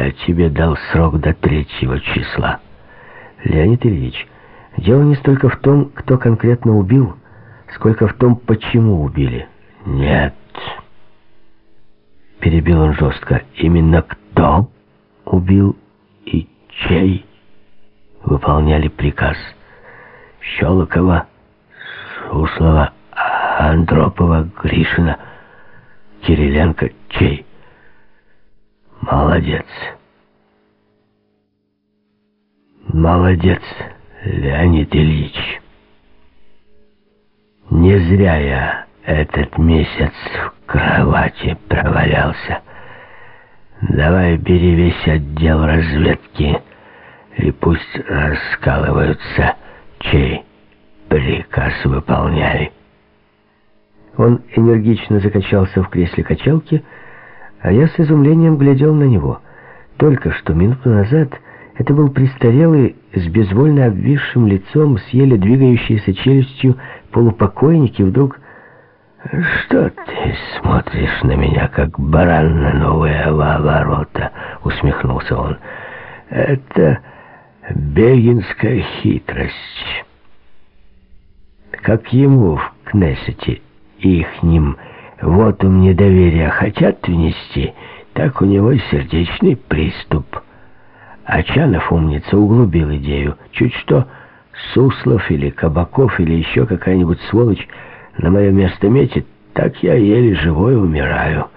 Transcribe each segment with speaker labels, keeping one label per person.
Speaker 1: Я тебе дал срок до третьего числа.
Speaker 2: Леонид Ильич, дело не столько в том, кто конкретно убил, сколько в том, почему убили.
Speaker 1: Нет. Перебил он жестко. Именно кто убил и чей выполняли приказ? Щелокова, Суслова, Андропова, Гришина, Кириленко, чей? Молодец. Молодец, Леонид Ильич. Не зря я этот месяц в кровати провалялся. Давай бери весь отдел разведки и пусть раскалываются, чей приказ выполняли.
Speaker 2: Он энергично закачался в кресле качалки, а я с изумлением глядел на него. Только что, минуту назад, это был престарелый, с безвольно обвисшим лицом, с еле двигающейся челюстью полупокойник, и вдруг...
Speaker 1: «Что ты смотришь на меня, как баран на новые ворота?» — усмехнулся он. «Это бегинская хитрость. Как ему в Кнессете ихним вот у мне доверия хотят внести, так у него сердечный приступ. Ачанов, умница, углубил идею. Чуть что, Суслов или Кабаков или еще какая-нибудь сволочь на мое место метит, так я еле живой умираю.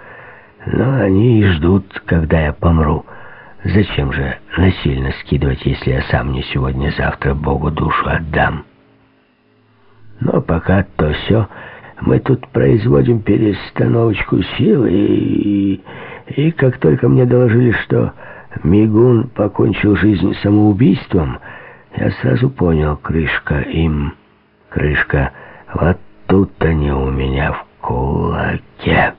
Speaker 1: Но они и ждут, когда я помру. Зачем же насильно скидывать, если я сам не сегодня-завтра Богу душу отдам? Но пока то все мы тут производим перестановочку сил, и, и, и как только мне доложили, что Мигун покончил жизнь самоубийством, я сразу понял, крышка им, крышка, вот тут они у меня в кулаке.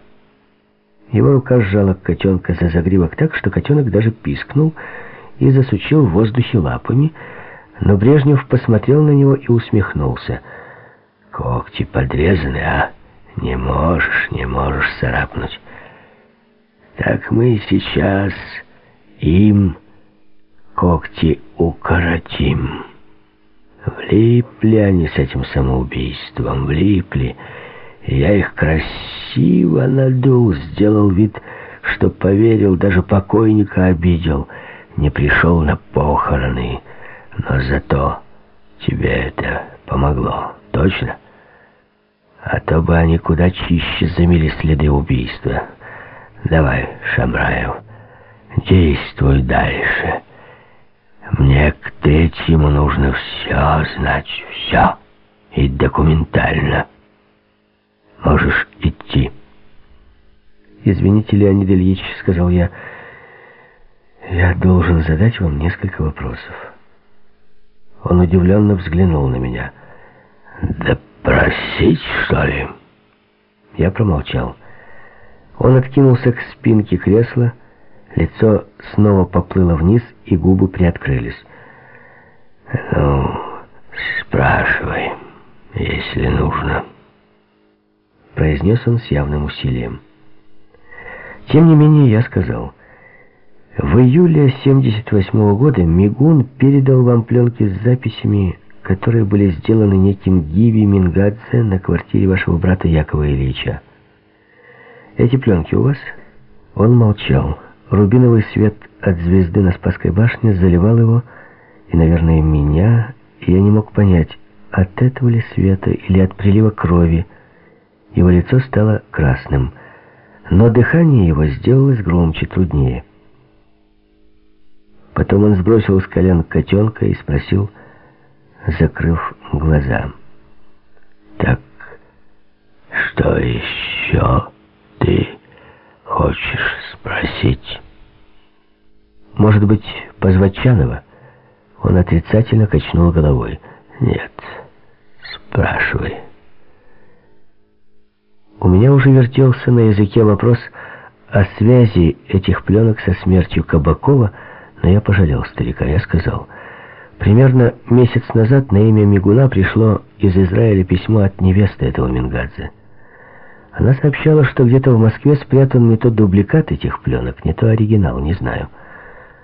Speaker 2: Его рука сжала котенка за загривок так, что котенок даже пискнул и засучил в воздухе лапами, но Брежнев посмотрел на него и усмехнулся —
Speaker 1: Когти подрезаны, а? Не можешь, не можешь царапнуть. Так мы сейчас им когти укоротим. Влипли они с этим самоубийством, влипли. Я их красиво надул, сделал вид, что поверил, даже покойника обидел, не пришел на похороны. Но зато тебе это помогло, точно? А то бы они куда чище замели следы убийства. Давай, Шамраев, действуй дальше. Мне к третьему нужно все знать, все. И документально. Можешь идти.
Speaker 2: «Извините, Леонид Ильич», — сказал я, — «я должен задать вам несколько вопросов». Он удивленно взглянул на меня.
Speaker 1: «Да «Просить, что ли?»
Speaker 2: Я промолчал. Он откинулся к спинке кресла, лицо снова поплыло вниз, и губы приоткрылись.
Speaker 1: «Ну, спрашивай, если нужно», —
Speaker 2: произнес он с явным усилием. Тем не менее, я сказал, «В июле 78 -го года Мигун передал вам пленки с записями которые были сделаны неким Гиви Мингадзе на квартире вашего брата Якова Ильича. Эти пленки у вас? Он молчал. Рубиновый свет от звезды на Спасской башне заливал его, и, наверное, меня, и я не мог понять, от этого ли света или от прилива крови. Его лицо стало красным, но дыхание его сделалось громче, труднее. Потом он сбросил с колен котенка и спросил, закрыв глаза.
Speaker 1: «Так что еще ты хочешь спросить?»
Speaker 2: «Может быть, позвать Чанова?» Он отрицательно качнул головой.
Speaker 1: «Нет, спрашивай».
Speaker 2: У меня уже вертелся на языке вопрос о связи этих пленок со смертью Кабакова, но я пожалел старика. Я сказал... Примерно месяц назад на имя Мигуна пришло из Израиля письмо от невесты этого Мингадзе. Она сообщала, что где-то в Москве спрятан не то дубликат этих пленок, не то оригинал, не знаю.